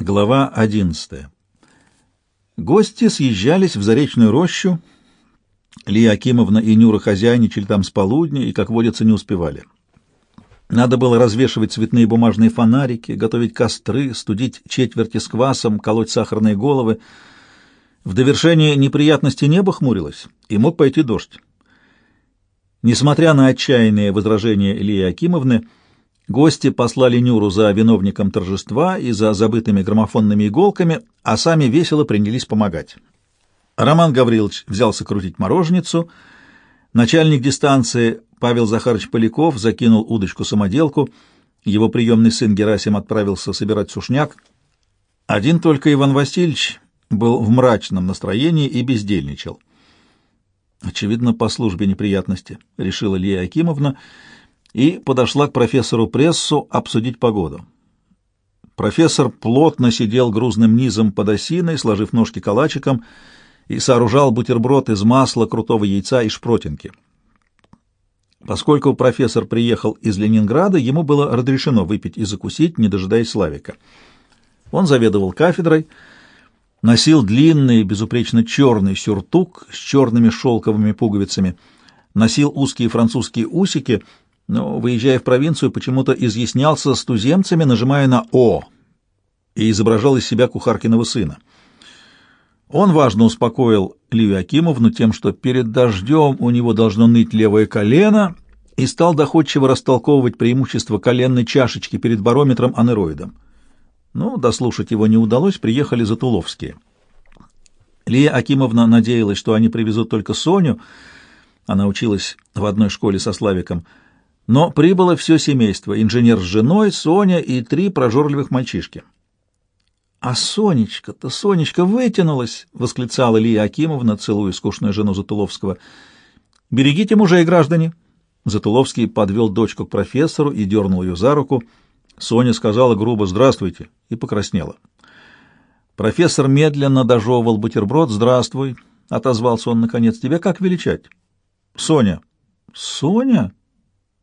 Глава 11. Гости съезжались в Заречную рощу. Лия Акимовна и Нюра хозяйничали там с полудня и, как водится, не успевали. Надо было развешивать цветные бумажные фонарики, готовить костры, студить четверти с квасом, колоть сахарные головы. В довершение неприятности небо хмурилось, и мог пойти дождь. Несмотря на отчаянные возражения Ильи Акимовны, Гости послали Нюру за виновником торжества и за забытыми граммофонными иголками, а сами весело принялись помогать. Роман Гаврилович взялся крутить мороженицу, начальник дистанции Павел Захарович Поляков закинул удочку-самоделку, его приемный сын Герасим отправился собирать сушняк. Один только Иван Васильевич был в мрачном настроении и бездельничал. «Очевидно, по службе неприятности», — решила Лия Акимовна, — и подошла к профессору Прессу обсудить погоду. Профессор плотно сидел грузным низом под осиной, сложив ножки калачиком, и сооружал бутерброд из масла, крутого яйца и шпротинки. Поскольку профессор приехал из Ленинграда, ему было разрешено выпить и закусить, не дожидаясь Славика. Он заведовал кафедрой, носил длинный, безупречно черный сюртук с черными шелковыми пуговицами, носил узкие французские усики — но, выезжая в провинцию, почему-то изъяснялся с туземцами, нажимая на «О» и изображал из себя кухаркиного сына. Он важно успокоил Ливию Акимовну тем, что перед дождем у него должно ныть левое колено, и стал доходчиво растолковывать преимущество коленной чашечки перед барометром анероидом. Но дослушать его не удалось, приехали Затуловские. Лия Акимовна надеялась, что они привезут только Соню, она училась в одной школе со Славиком — но прибыло все семейство, инженер с женой, Соня и три прожорливых мальчишки. «А Сонечка-то, Сонечка вытянулась!» — восклицала Лия Акимовна, целуя скучную жену Затуловского. «Берегите мужей, граждане!» Затуловский подвел дочку к профессору и дернул ее за руку. Соня сказала грубо «Здравствуйте» и покраснела. Профессор медленно дожевывал бутерброд. «Здравствуй», — отозвался он наконец. «Тебя как величать?» «Соня». «Соня?»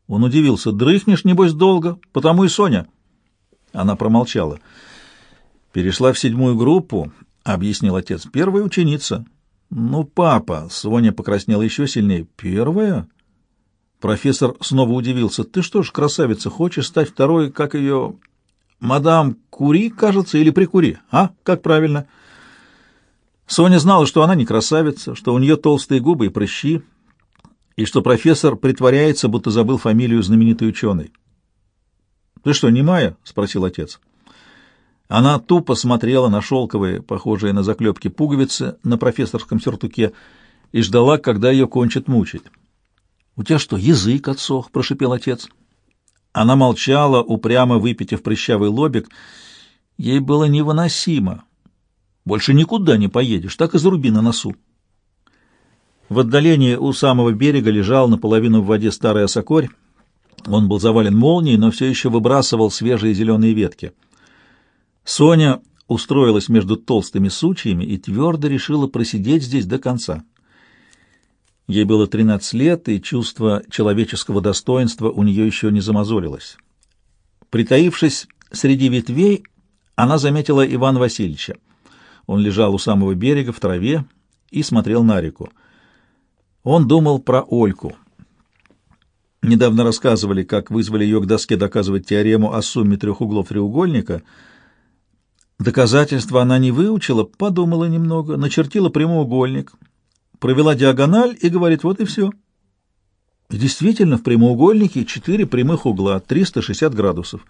Он удивился. «Дрыхнешь, небось, долго, потому и Соня». Она промолчала. «Перешла в седьмую группу», — объяснил отец. «Первая ученица». «Ну, папа!» — Соня покраснела еще сильнее. «Первая?» Профессор снова удивился. «Ты что ж, красавица, хочешь стать второй, как ее... мадам Кури, кажется, или Прикури? А? Как правильно?» Соня знала, что она не красавица, что у нее толстые губы и прыщи, и что профессор притворяется, будто забыл фамилию знаменитой ученой. «Ты что, не Майя?» — спросил отец. Она тупо смотрела на шелковые, похожие на заклепки пуговицы на профессорском сюртуке, и ждала, когда ее кончат мучить. «У тебя что, язык отсох?» — прошипел отец. Она молчала, упрямо выпитив прыщавый лобик. Ей было невыносимо. «Больше никуда не поедешь, так и заруби на носу». В отдалении у самого берега лежал наполовину в воде старый осокорь. Он был завален молнией, но все еще выбрасывал свежие зеленые ветки. Соня устроилась между толстыми сучьями и твердо решила просидеть здесь до конца. Ей было 13 лет, и чувство человеческого достоинства у нее еще не замазолилось. Притаившись среди ветвей, она заметила Ивана Васильевича. Он лежал у самого берега в траве и смотрел на реку. Он думал про Ольку. Недавно рассказывали, как вызвали ее к доске доказывать теорему о сумме трех углов треугольника. Доказательства она не выучила, подумала немного, начертила прямоугольник, провела диагональ и говорит, вот и все. Действительно, в прямоугольнике четыре прямых угла, 360 градусов.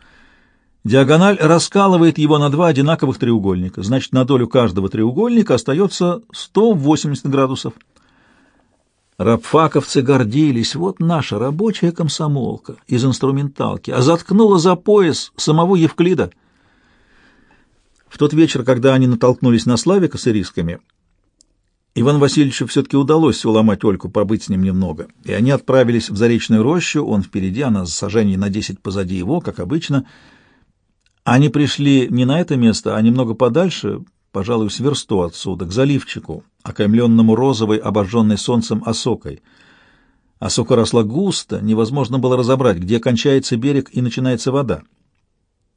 Диагональ раскалывает его на два одинаковых треугольника, значит, на долю каждого треугольника остается 180 градусов. Рабфаковцы гордились, вот наша рабочая комсомолка из инструменталки, а заткнула за пояс самого Евклида. В тот вечер, когда они натолкнулись на Славика с ирисками, Иван Васильевичу все-таки удалось уломать Ольку побыть с ним немного, и они отправились в Заречную рощу, он впереди, она с сажений на десять позади его, как обычно. Они пришли не на это место, а немного подальше, пожалуй, с версту отсюда, к заливчику, окаймленному розовой, обожженной солнцем осокой. Осока росла густо, невозможно было разобрать, где кончается берег и начинается вода.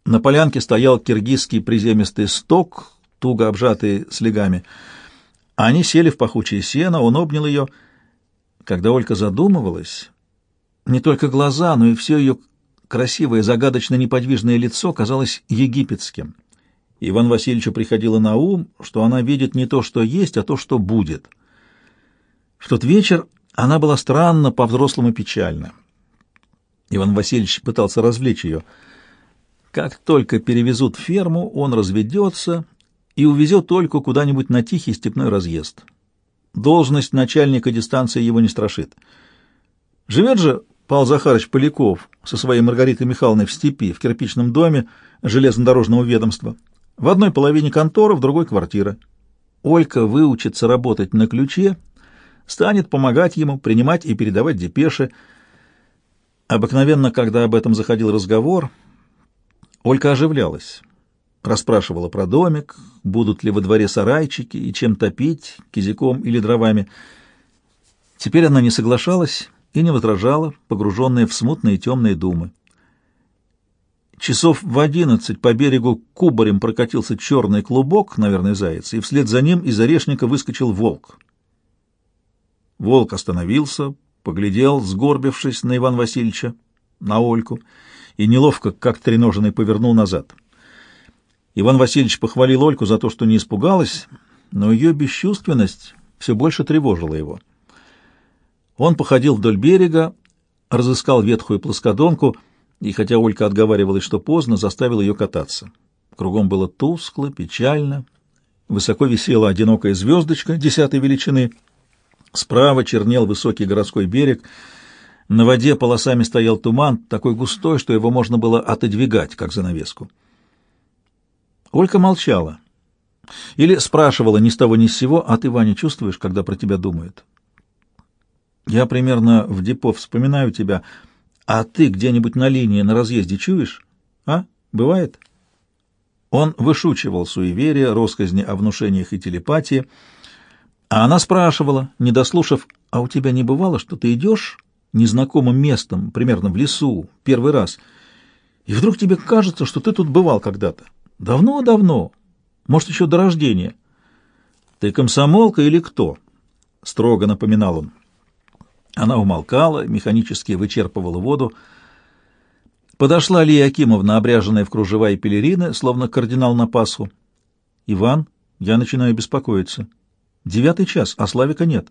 На полянке стоял киргизский приземистый сток, туго обжатый слегами. Они сели в пахучее сено, он обнял ее. Когда Олька задумывалась, не только глаза, но и все ее красивое, загадочно неподвижное лицо казалось египетским. Иван Васильевичу приходило на ум, что она видит не то, что есть, а то, что будет. В тот вечер она была странно, по-взрослому печальна. Иван Васильевич пытался развлечь ее. Как только перевезут ферму, он разведется и увезет только куда-нибудь на тихий степной разъезд. Должность начальника дистанции его не страшит. Живет же Павел Захарович Поляков со своей Маргаритой Михайловной в степи, в кирпичном доме железнодорожного ведомства. В одной половине контора, в другой квартира. Олька выучится работать на ключе, станет помогать ему, принимать и передавать депеши. Обыкновенно, когда об этом заходил разговор, Олька оживлялась. Расспрашивала про домик, будут ли во дворе сарайчики и чем топить, кизиком или дровами. Теперь она не соглашалась и не возражала, погруженная в смутные темные думы. Часов в одиннадцать по берегу кубарем прокатился черный клубок, наверное, заяц, и вслед за ним из орешника выскочил волк. Волк остановился, поглядел, сгорбившись на Ивана Васильевича, на Ольку, и неловко, как треноженный, повернул назад. Иван Васильевич похвалил Ольку за то, что не испугалась, но ее бесчувственность все больше тревожила его. Он походил вдоль берега, разыскал ветхую плоскодонку и, хотя Олька отговаривалась, что поздно, заставил ее кататься. Кругом было тускло, печально. Высоко висела одинокая звездочка десятой величины. Справа чернел высокий городской берег. На воде полосами стоял туман, такой густой, что его можно было отодвигать, как занавеску. Олька молчала. Или спрашивала ни с того ни с сего, а ты, Ваня, чувствуешь, когда про тебя думают? Я примерно в депо вспоминаю тебя, а ты где-нибудь на линии, на разъезде чуешь? А? Бывает? Он вышучивал суеверия, росказни о внушениях и телепатии, а она спрашивала, не дослушав, а у тебя не бывало, что ты идешь незнакомым местом, примерно в лесу, первый раз, и вдруг тебе кажется, что ты тут бывал когда-то? Давно-давно, может, еще до рождения. Ты комсомолка или кто? Строго напоминал он. Она умолкала, механически вычерпывала воду. Подошла Лия Акимовна, обряженная в кружева и пелерины, словно кардинал на Пасху. «Иван, я начинаю беспокоиться. Девятый час, а Славика нет.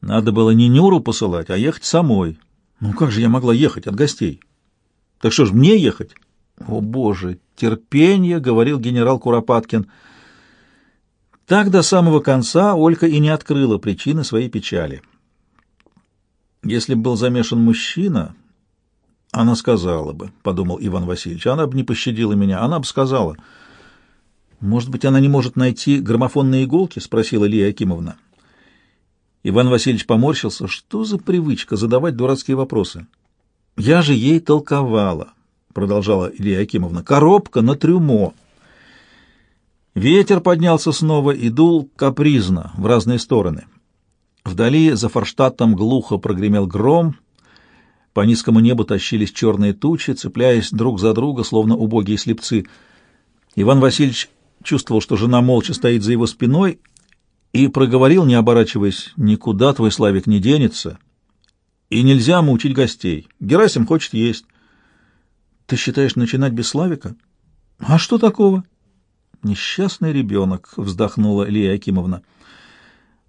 Надо было не Нюру посылать, а ехать самой. Ну как же я могла ехать от гостей? Так что ж, мне ехать?» «О, Боже, терпение!» — говорил генерал Куропаткин. Так до самого конца Олька и не открыла причины своей печали. Если бы был замешан мужчина, она сказала бы, — подумал Иван Васильевич, — она бы не пощадила меня, она бы сказала. Может быть, она не может найти граммофонные иголки? — спросила Лия Акимовна. Иван Васильевич поморщился. Что за привычка задавать дурацкие вопросы? Я же ей толковала продолжала Илья Акимовна, — коробка на трюмо. Ветер поднялся снова и дул капризно в разные стороны. Вдали за Форштадтом глухо прогремел гром, по низкому небу тащились черные тучи, цепляясь друг за друга, словно убогие слепцы. Иван Васильевич чувствовал, что жена молча стоит за его спиной, и проговорил, не оборачиваясь, «Никуда твой Славик не денется, и нельзя мучить гостей. Герасим хочет есть». Ты считаешь начинать без Славика? А что такого? Несчастный ребенок, вздохнула Лия Акимовна.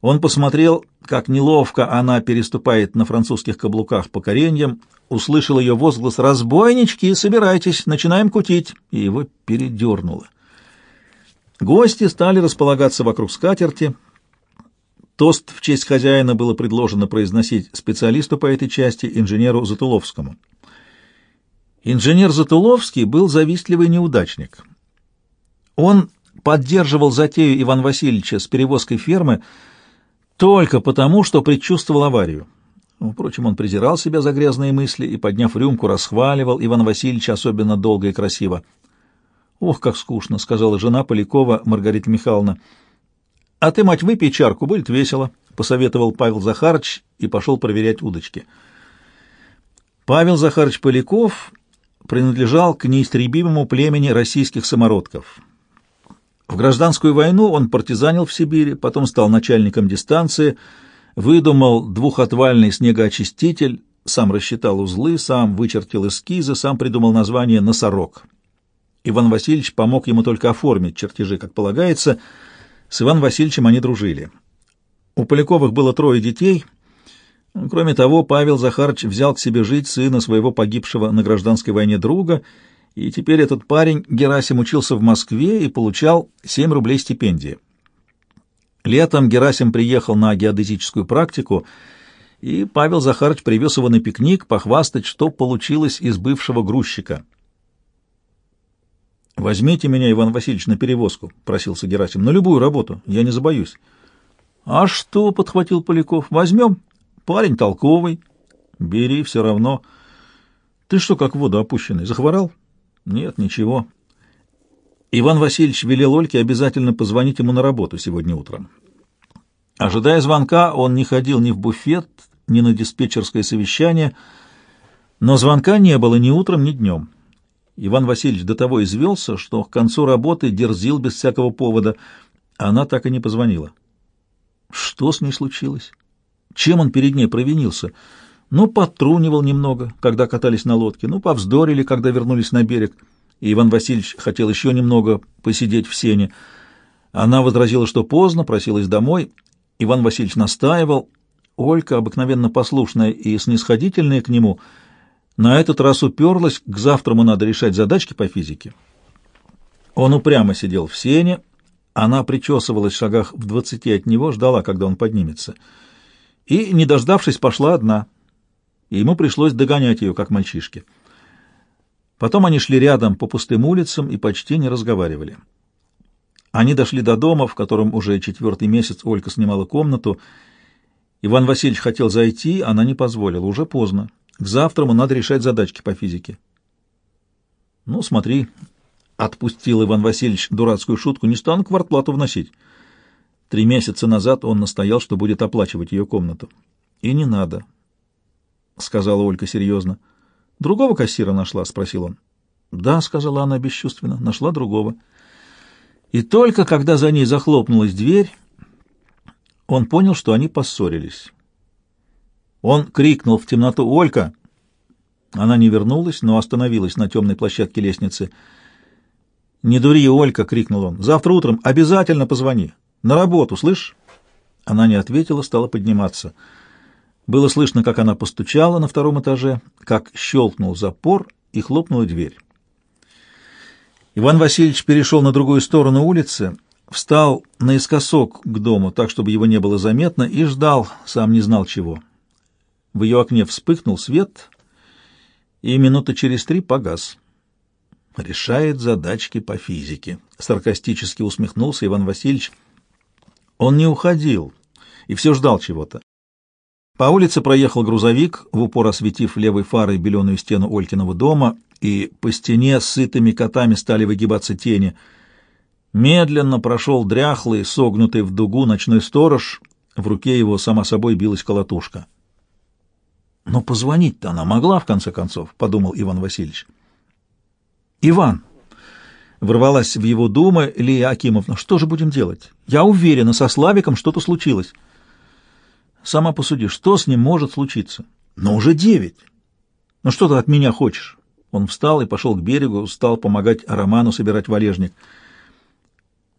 Он посмотрел, как неловко она переступает на французских каблуках по кореньям, услышал ее возглас «Разбойнички, собирайтесь, начинаем кутить!» и его передернуло. Гости стали располагаться вокруг скатерти. Тост в честь хозяина было предложено произносить специалисту по этой части, инженеру Затуловскому. Инженер Затуловский был завистливый неудачник. Он поддерживал затею Ивана Васильевича с перевозкой фермы только потому, что предчувствовал аварию. Впрочем, он презирал себя за грязные мысли и, подняв рюмку, расхваливал Ивана Васильевича особенно долго и красиво. «Ох, как скучно!» — сказала жена Полякова Маргарита Михайловна. «А ты, мать, выпей чарку, будет весело», — посоветовал Павел Захарыч и пошел проверять удочки. Павел Захарыч Поляков принадлежал к неистребимому племени российских самородков. В гражданскую войну он партизанил в Сибири, потом стал начальником дистанции, выдумал двухотвальный снегоочиститель, сам рассчитал узлы, сам вычертил эскизы, сам придумал название «Носорог». Иван Васильевич помог ему только оформить чертежи, как полагается. С Иваном Васильевичем они дружили. У Поляковых было трое детей. Кроме того, Павел Захарович взял к себе жить сына своего погибшего на гражданской войне друга, и теперь этот парень, Герасим, учился в Москве и получал 7 рублей стипендии. Летом Герасим приехал на геодезическую практику, и Павел Захарович привез его на пикник похвастать, что получилось из бывшего грузчика. «Возьмите меня, Иван Васильевич, на перевозку», — просился Герасим, — «на любую работу, я не забоюсь». «А что?» — подхватил Поляков. «Возьмем. Парень толковый. Бери, все равно. Ты что, как воду опущенный, захворал?» «Нет, ничего». Иван Васильевич велел Ольке обязательно позвонить ему на работу сегодня утром. Ожидая звонка, он не ходил ни в буфет, ни на диспетчерское совещание, но звонка не было ни утром, ни днем. Иван Васильевич до того извелся, что к концу работы дерзил без всякого повода. Она так и не позвонила. Что с ней случилось? Чем он перед ней провинился? Ну, потрунивал немного, когда катались на лодке, ну, повздорили, когда вернулись на берег, и Иван Васильевич хотел еще немного посидеть в сене. Она возразила, что поздно, просилась домой. Иван Васильевич настаивал. Олька, обыкновенно послушная и снисходительная к нему, на этот раз уперлась, к завтраму надо решать задачки по физике. Он упрямо сидел в сене, она причесывалась в шагах в двадцати от него, ждала, когда он поднимется. И, не дождавшись, пошла одна. И ему пришлось догонять ее, как мальчишке. Потом они шли рядом по пустым улицам и почти не разговаривали. Они дошли до дома, в котором уже четвертый месяц Олька снимала комнату. Иван Васильевич хотел зайти, она не позволила. Уже поздно. К завтраму надо решать задачки по физике. «Ну, смотри, Отпустил Иван Васильевич дурацкую шутку, не стану квартплату вносить. Три месяца назад он настоял, что будет оплачивать ее комнату. И не надо, — сказала Ольга серьезно. Другого кассира нашла? — спросил он. Да, — сказала она бесчувственно, — нашла другого. И только когда за ней захлопнулась дверь, он понял, что они поссорились. Он крикнул в темноту «Олька!». Она не вернулась, но остановилась на темной площадке лестницы — «Не дури, Олька!» — крикнул он. «Завтра утром обязательно позвони. На работу, слышь?» Она не ответила, стала подниматься. Было слышно, как она постучала на втором этаже, как щелкнул запор и хлопнула дверь. Иван Васильевич перешел на другую сторону улицы, встал наискосок к дому, так, чтобы его не было заметно, и ждал, сам не знал чего. В ее окне вспыхнул свет, и минуты через три погас решает задачки по физике. Саркастически усмехнулся Иван Васильевич. Он не уходил и все ждал чего-то. По улице проехал грузовик, в упор осветив левой фарой беленую стену Олькиного дома, и по стене сытыми котами стали выгибаться тени. Медленно прошел дряхлый, согнутый в дугу ночной сторож, в руке его сама собой билась колотушка. «Но позвонить-то она могла, в конце концов», — подумал Иван Васильевич. «Иван!» — ворвалась в его думы Лия Акимовна. «Что же будем делать? Я уверена, со Славиком что-то случилось». «Сама посуди, что с ним может случиться?» «Но уже девять!» «Ну что ты от меня хочешь?» Он встал и пошел к берегу, стал помогать Роману собирать валежник.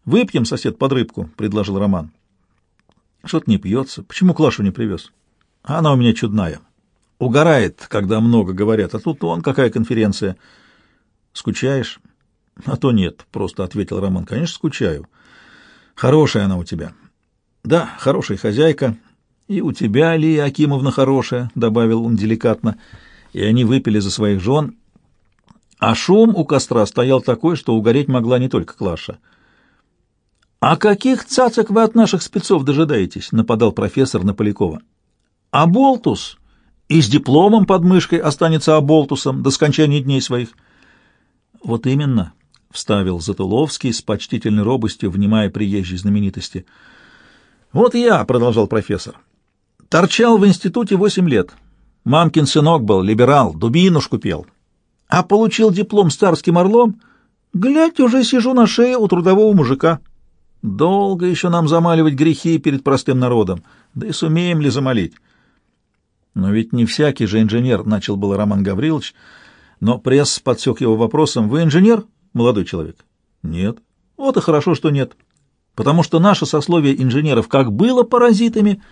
«Выпьем, сосед, под рыбку», — предложил Роман. «Что-то не пьется. Почему Клашу не привез?» «Она у меня чудная. Угорает, когда много говорят, а тут он какая конференция». Скучаешь? А то нет, просто ответил Роман. Конечно, скучаю. Хорошая она у тебя. Да, хорошая хозяйка. И у тебя, Лия Акимовна, хорошая, добавил он деликатно. И они выпили за своих жен. А шум у костра стоял такой, что угореть могла не только Клаша. «А каких цацок вы от наших спецов дожидаетесь?» — нападал профессор на Полякова. «А Болтус и с дипломом под мышкой останется Аболтусом до скончания дней своих». Вот именно, вставил Затуловский с почтительной робостью, внимая приезжей знаменитости. Вот я, продолжал профессор. Торчал в институте восемь лет. Мамкин сынок был, либерал, дубинушку пел. А получил диплом с царским орлом, глядь, уже сижу на шее у трудового мужика. Долго еще нам замаливать грехи перед простым народом, да и сумеем ли замолить? Но ведь не всякий же инженер, — начал было Роман Гаврилович, но пресс подсек его вопросом. Вы инженер, молодой человек? Нет. Вот и хорошо, что нет. Потому что наше сословие инженеров как было паразитами,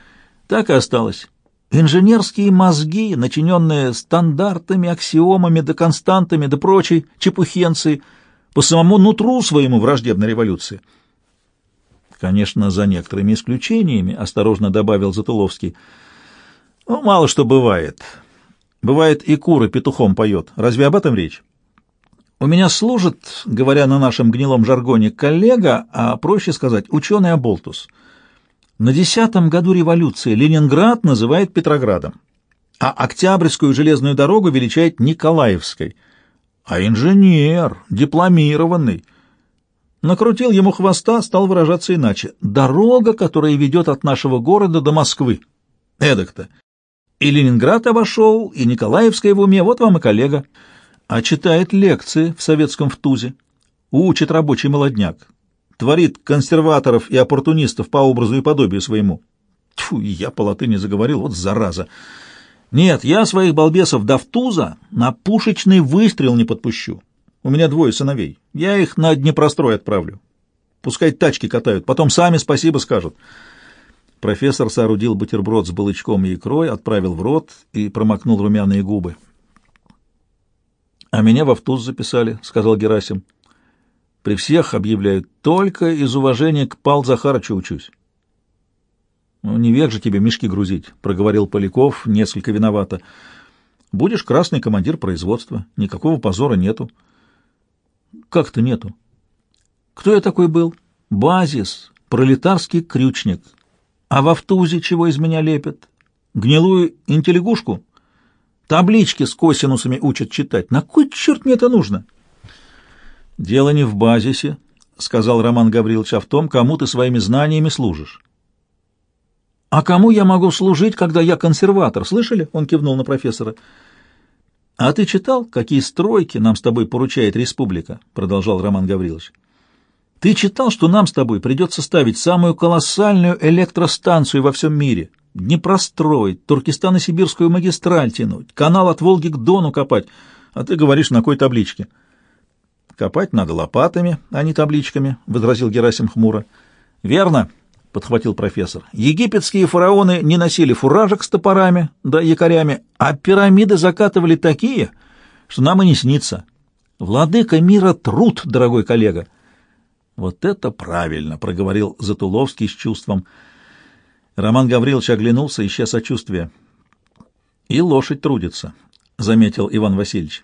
так и осталось. Инженерские мозги, начиненные стандартами, аксиомами да константами да прочей чепухенции, по самому нутру своему враждебной революции. Конечно, за некоторыми исключениями, осторожно добавил Затуловский. Ну, мало что бывает. Бывает и кура петухом поет. Разве об этом речь? У меня служит, говоря на нашем гнилом жаргоне, коллега, а проще сказать, ученый Аболтус. На десятом году революции Ленинград называет Петроградом, а Октябрьскую железную дорогу величает Николаевской. А инженер, дипломированный, накрутил ему хвоста, стал выражаться иначе. Дорога, которая ведет от нашего города до Москвы. Эдак-то. И Ленинград обошел, и Николаевская в уме, вот вам и коллега. А читает лекции в советском ВТУЗе. Учит рабочий молодняк. Творит консерваторов и оппортунистов по образу и подобию своему. Тьфу, я по латыни заговорил, вот зараза. Нет, я своих балбесов до ВТУЗа на пушечный выстрел не подпущу. У меня двое сыновей. Я их на Днепрострой отправлю. Пускай тачки катают, потом сами спасибо скажут. Профессор соорудил бутерброд с балычком и икрой, отправил в рот и промокнул румяные губы. — А меня в автуз записали, — сказал Герасим. — При всех объявляют, только из уважения к Пал Захарычу учусь. — Ну, не век же тебе мешки грузить, — проговорил Поляков несколько виновато. — Будешь красный командир производства, никакого позора нету. — Как-то нету. — Кто я такой был? — Базис, пролетарский крючник, а в автузе чего из меня лепят? Гнилую интеллигушку? Таблички с косинусами учат читать. На кой черт мне это нужно? Дело не в базисе, — сказал Роман Гаврилович, — а в том, кому ты своими знаниями служишь. «А кому я могу служить, когда я консерватор? Слышали?» — он кивнул на профессора. «А ты читал, какие стройки нам с тобой поручает республика?» — продолжал Роман Гаврилович. Ты читал, что нам с тобой придется ставить самую колоссальную электростанцию во всем мире, Днепрострой, Туркестано-Сибирскую магистраль тянуть, канал от Волги к Дону копать, а ты говоришь, на какой табличке? Копать надо лопатами, а не табличками, — возразил Герасим хмуро. Верно, — подхватил профессор. Египетские фараоны не носили фуражек с топорами да якорями, а пирамиды закатывали такие, что нам и не снится. Владыка мира труд, дорогой коллега. «Вот это правильно!» — проговорил Затуловский с чувством. Роман Гаврилович оглянулся, ища сочувствия. «И лошадь трудится», — заметил Иван Васильевич.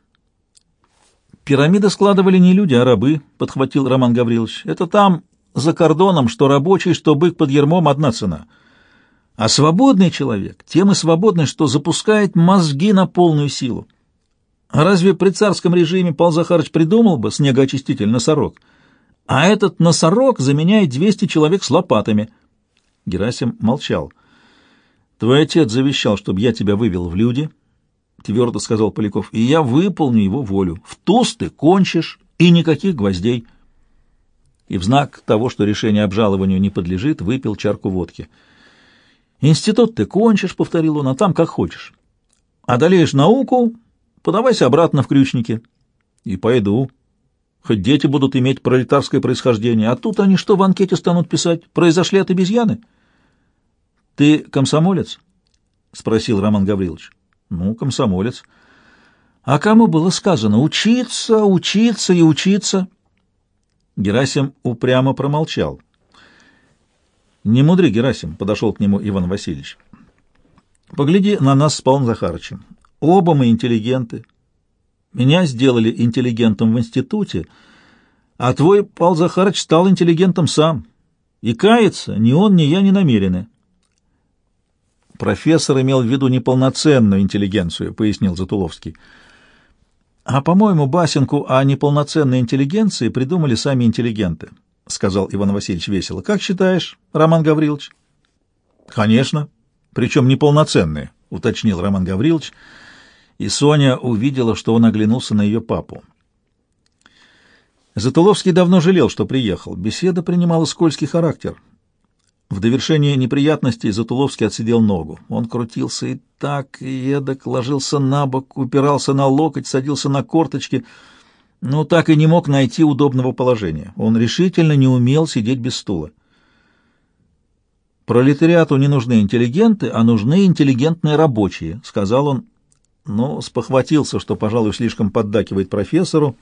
«Пирамиды складывали не люди, а рабы», — подхватил Роман Гаврилович. «Это там, за кордоном, что рабочий, что бык под ермом, одна цена. А свободный человек тем и свободный, что запускает мозги на полную силу. А разве при царском режиме Павел Захарович придумал бы снегоочиститель носорог?» а этот носорог заменяет двести человек с лопатами. Герасим молчал. Твой отец завещал, чтобы я тебя вывел в люди, твердо сказал Поляков, и я выполню его волю. В туз ты кончишь, и никаких гвоздей. И в знак того, что решение обжалованию не подлежит, выпил чарку водки. «Институт ты кончишь», — повторил он, — «а там как хочешь. Одолеешь науку, подавайся обратно в крючники». «И пойду», Хоть дети будут иметь пролетарское происхождение, а тут они что в анкете станут писать? Произошли от обезьяны? — Ты комсомолец? — спросил Роман Гаврилович. — Ну, комсомолец. — А кому было сказано учиться, учиться и учиться? Герасим упрямо промолчал. — Не мудри, Герасим, — подошел к нему Иван Васильевич. — Погляди на нас с Павлом Захарычем. Оба мы интеллигенты, меня сделали интеллигентом в институте, а твой Павел Захарович стал интеллигентом сам. И каяться ни он, ни я не намерены. Профессор имел в виду неполноценную интеллигенцию, пояснил Затуловский. А, по-моему, басенку о неполноценной интеллигенции придумали сами интеллигенты, сказал Иван Васильевич весело. Как считаешь, Роман Гаврилович? Конечно, причем неполноценные, уточнил Роман Гаврилович и Соня увидела, что он оглянулся на ее папу. Затуловский давно жалел, что приехал. Беседа принимала скользкий характер. В довершение неприятностей Затуловский отсидел ногу. Он крутился и так, и эдак, ложился на бок, упирался на локоть, садился на корточки, но так и не мог найти удобного положения. Он решительно не умел сидеть без стула. «Пролетариату не нужны интеллигенты, а нужны интеллигентные рабочие», — сказал он, но спохватился, что, пожалуй, слишком поддакивает профессору,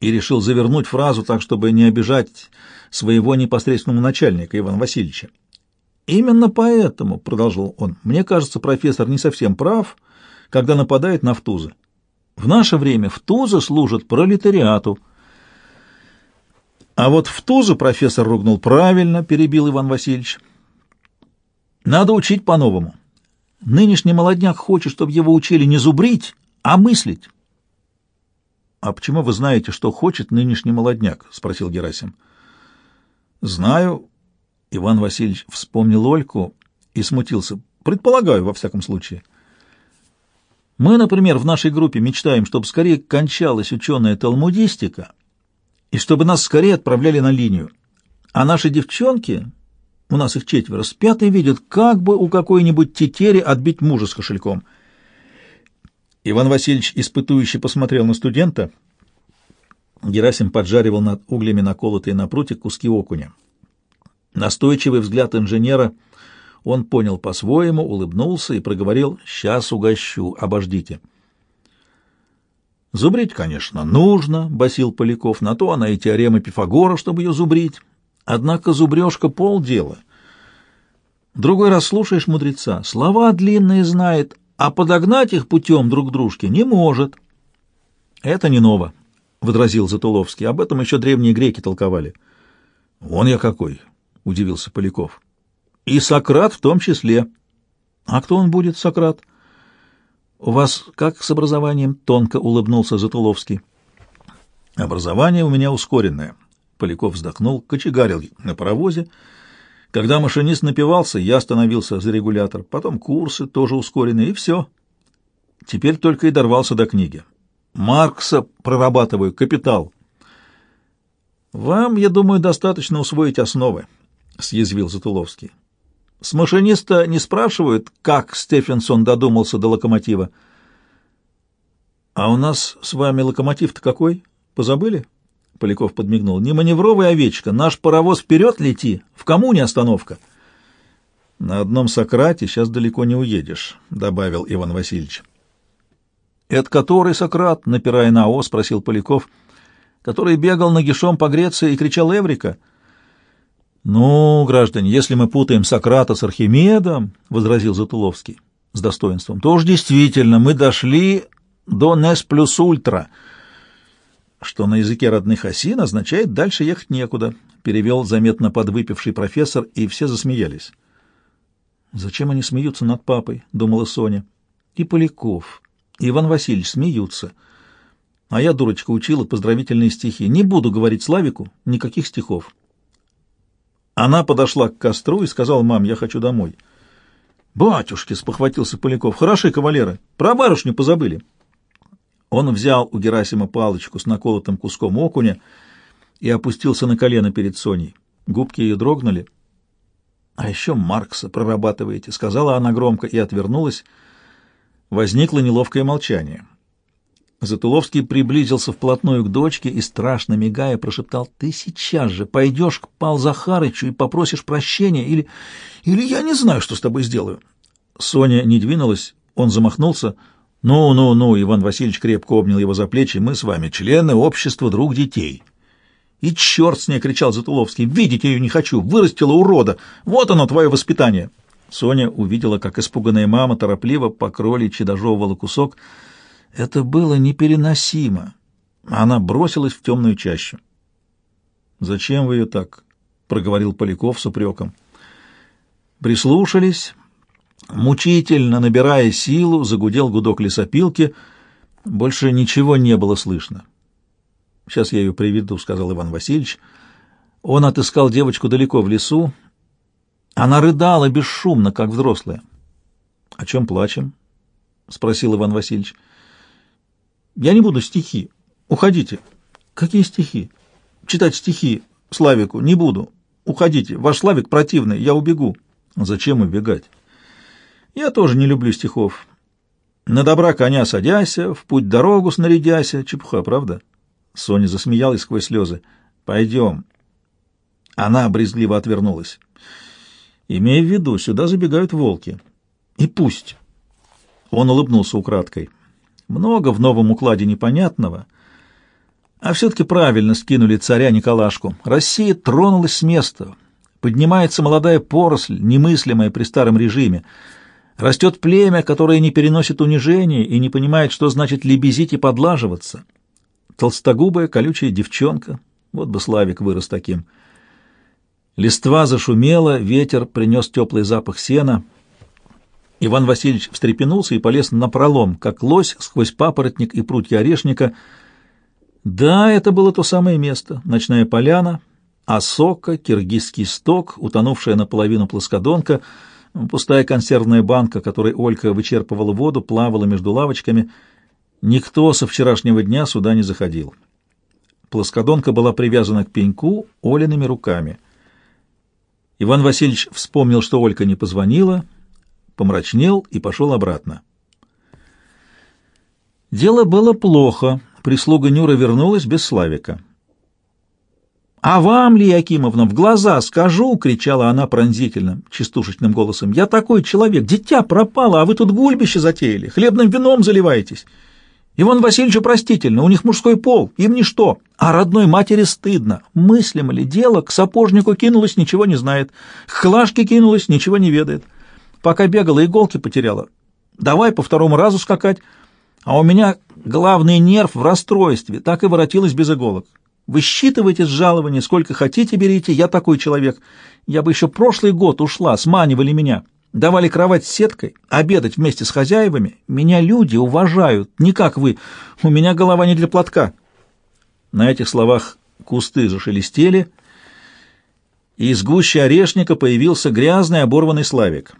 и решил завернуть фразу так, чтобы не обижать своего непосредственного начальника Ивана Васильевича. «Именно поэтому», — продолжил он, — «мне кажется, профессор не совсем прав, когда нападает на Втузы. В наше время Втузы служат пролетариату». «А вот Втузы профессор ругнул правильно», — перебил Иван Васильевич. «Надо учить по-новому. Нынешний молодняк хочет, чтобы его учили не зубрить, а мыслить». «А почему вы знаете, что хочет нынешний молодняк?» — спросил Герасим. «Знаю». Иван Васильевич вспомнил Ольку и смутился. «Предполагаю, во всяком случае». Мы, например, в нашей группе мечтаем, чтобы скорее кончалась ученая талмудистика и чтобы нас скорее отправляли на линию. А наши девчонки, у нас их четверо, спят и видят, как бы у какой-нибудь тетери отбить мужа с кошельком. Иван Васильевич испытующе посмотрел на студента. Герасим поджаривал над углями наколотые на прутик куски окуня. Настойчивый взгляд инженера он понял по-своему, улыбнулся и проговорил «Сейчас угощу, обождите». «Зубрить, конечно, нужно», — басил Поляков, — «на то она и теорема Пифагора, чтобы ее зубрить. Однако зубрежка — полдела. Другой раз слушаешь мудреца, слова длинные знает, а подогнать их путем друг к дружке не может». «Это не ново», — возразил Затуловский, — «об этом еще древние греки толковали». «Вон я какой», — удивился Поляков. И Сократ в том числе. А кто он будет, Сократ? У вас как с образованием? Тонко улыбнулся Затуловский. Образование у меня ускоренное. Поляков вздохнул, кочегарил на паровозе. Когда машинист напивался, я остановился за регулятор. Потом курсы, тоже ускоренные, и все. Теперь только и дорвался до книги. Маркса прорабатываю, капитал. Вам, я думаю, достаточно усвоить основы, — съязвил Затуловский. С машиниста не спрашивают, как Стефенсон додумался до локомотива. А у нас с вами локомотив-то какой? Позабыли? Поляков подмигнул. Не маневровая овечка, наш паровоз вперед лети, в коммуне остановка. На одном Сократе сейчас далеко не уедешь, добавил Иван Васильевич. Это который Сократ, напирая на О, спросил Поляков, который бегал нагишом по Греции и кричал «Эврика». «Ну, граждане, если мы путаем Сократа с Архимедом, — возразил Затуловский с достоинством, — то уж действительно мы дошли до «нес плюс ультра», что на языке родных осин означает «дальше ехать некуда», — перевел заметно подвыпивший профессор, и все засмеялись. «Зачем они смеются над папой?» — думала Соня. «И Поляков, и Иван Васильевич смеются. А я, дурочка, учила поздравительные стихи. Не буду говорить Славику никаких стихов». Она подошла к костру и сказала, «Мам, я хочу домой». «Батюшки!» — спохватился Поляков. «Хороши кавалеры! Про барышню позабыли!» Он взял у Герасима палочку с наколотым куском окуня и опустился на колено перед Соней. Губки ее дрогнули. «А еще Маркса прорабатываете», — сказала она громко и отвернулась. Возникло неловкое молчание. Затуловский приблизился вплотную к дочке и, страшно мигая, прошептал, «Ты сейчас же пойдешь к Пал Захарычу и попросишь прощения, или... или я не знаю, что с тобой сделаю». Соня не двинулась, он замахнулся. «Ну, ну, ну», — Иван Васильевич крепко обнял его за плечи, «мы с вами члены общества друг детей». «И черт с ней!» — кричал Затуловский. «Видеть ее не хочу! Вырастила урода! Вот оно, твое воспитание!» Соня увидела, как испуганная мама торопливо по кроличьи дожевывала кусок — это было непереносимо. Она бросилась в темную чащу. «Зачем вы ее так?» — проговорил Поляков с упреком. Прислушались. Мучительно набирая силу, загудел гудок лесопилки. Больше ничего не было слышно. «Сейчас я ее приведу», — сказал Иван Васильевич. Он отыскал девочку далеко в лесу. Она рыдала бесшумно, как взрослая. «О чем плачем?» — спросил Иван Васильевич. «Я не буду стихи. Уходите». «Какие стихи?» «Читать стихи Славику не буду. Уходите. Ваш Славик противный, я убегу». «Зачем убегать?» «Я тоже не люблю стихов. На добра коня садяся, в путь дорогу снарядяся. Чепуха, правда?» Соня засмеялась сквозь слезы. «Пойдем». Она брезгливо отвернулась. «Имея в виду, сюда забегают волки. И пусть». Он улыбнулся украдкой. «Много в новом укладе непонятного». А все-таки правильно скинули царя Николашку. Россия тронулась с места. Поднимается молодая поросль, немыслимая при старом режиме. Растет племя, которое не переносит унижения и не понимает, что значит лебезить и подлаживаться. Толстогубая, колючая девчонка. Вот бы Славик вырос таким. Листва зашумела, ветер принес теплый запах сена. Иван Васильевич встрепенулся и полез на пролом, как лось сквозь папоротник и прутья орешника. Да, это было то самое место, ночная поляна, осока, киргизский сток, утонувшая наполовину плоскодонка, пустая консервная банка, которой Олька вычерпывала воду, плавала между лавочками. Никто со вчерашнего дня сюда не заходил. Плоскодонка была привязана к пеньку Олиными руками. Иван Васильевич вспомнил, что Олька не позвонила, помрачнел и пошел обратно. Дело было плохо. Прислуга Нюра вернулась без Славика. «А вам, Лия Акимовна, в глаза скажу!» — кричала она пронзительным, частушечным голосом. «Я такой человек! Дитя пропало, а вы тут гульбище затеяли, хлебным вином заливаетесь!» Иван Васильевичу простительно, у них мужской пол, им ничто, а родной матери стыдно. Мыслимо ли дело, к сапожнику кинулась, ничего не знает, к хлашке кинулась, ничего не ведает. Пока бегала, иголки потеряла. Давай по второму разу скакать, а у меня главный нерв в расстройстве, так и воротилась без иголок. Высчитывайте с жалования, сколько хотите берите, я такой человек. Я бы еще прошлый год ушла, сманивали меня давали кровать с сеткой, обедать вместе с хозяевами. Меня люди уважают, не как вы. У меня голова не для платка». На этих словах кусты зашелестели, и из гущи орешника появился грязный оборванный Славик.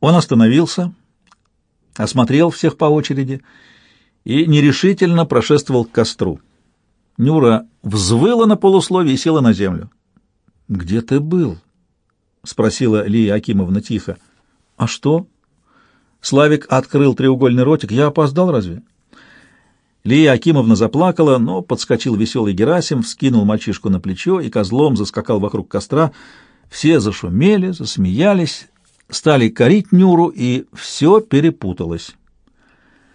Он остановился, осмотрел всех по очереди и нерешительно прошествовал к костру. Нюра взвыла на полусловие и села на землю. «Где ты был?» — спросила Лия Акимовна тихо. «А что?» Славик открыл треугольный ротик. «Я опоздал разве?» Лия Акимовна заплакала, но подскочил веселый Герасим, вскинул мальчишку на плечо и козлом заскакал вокруг костра. Все зашумели, засмеялись, стали корить Нюру, и все перепуталось.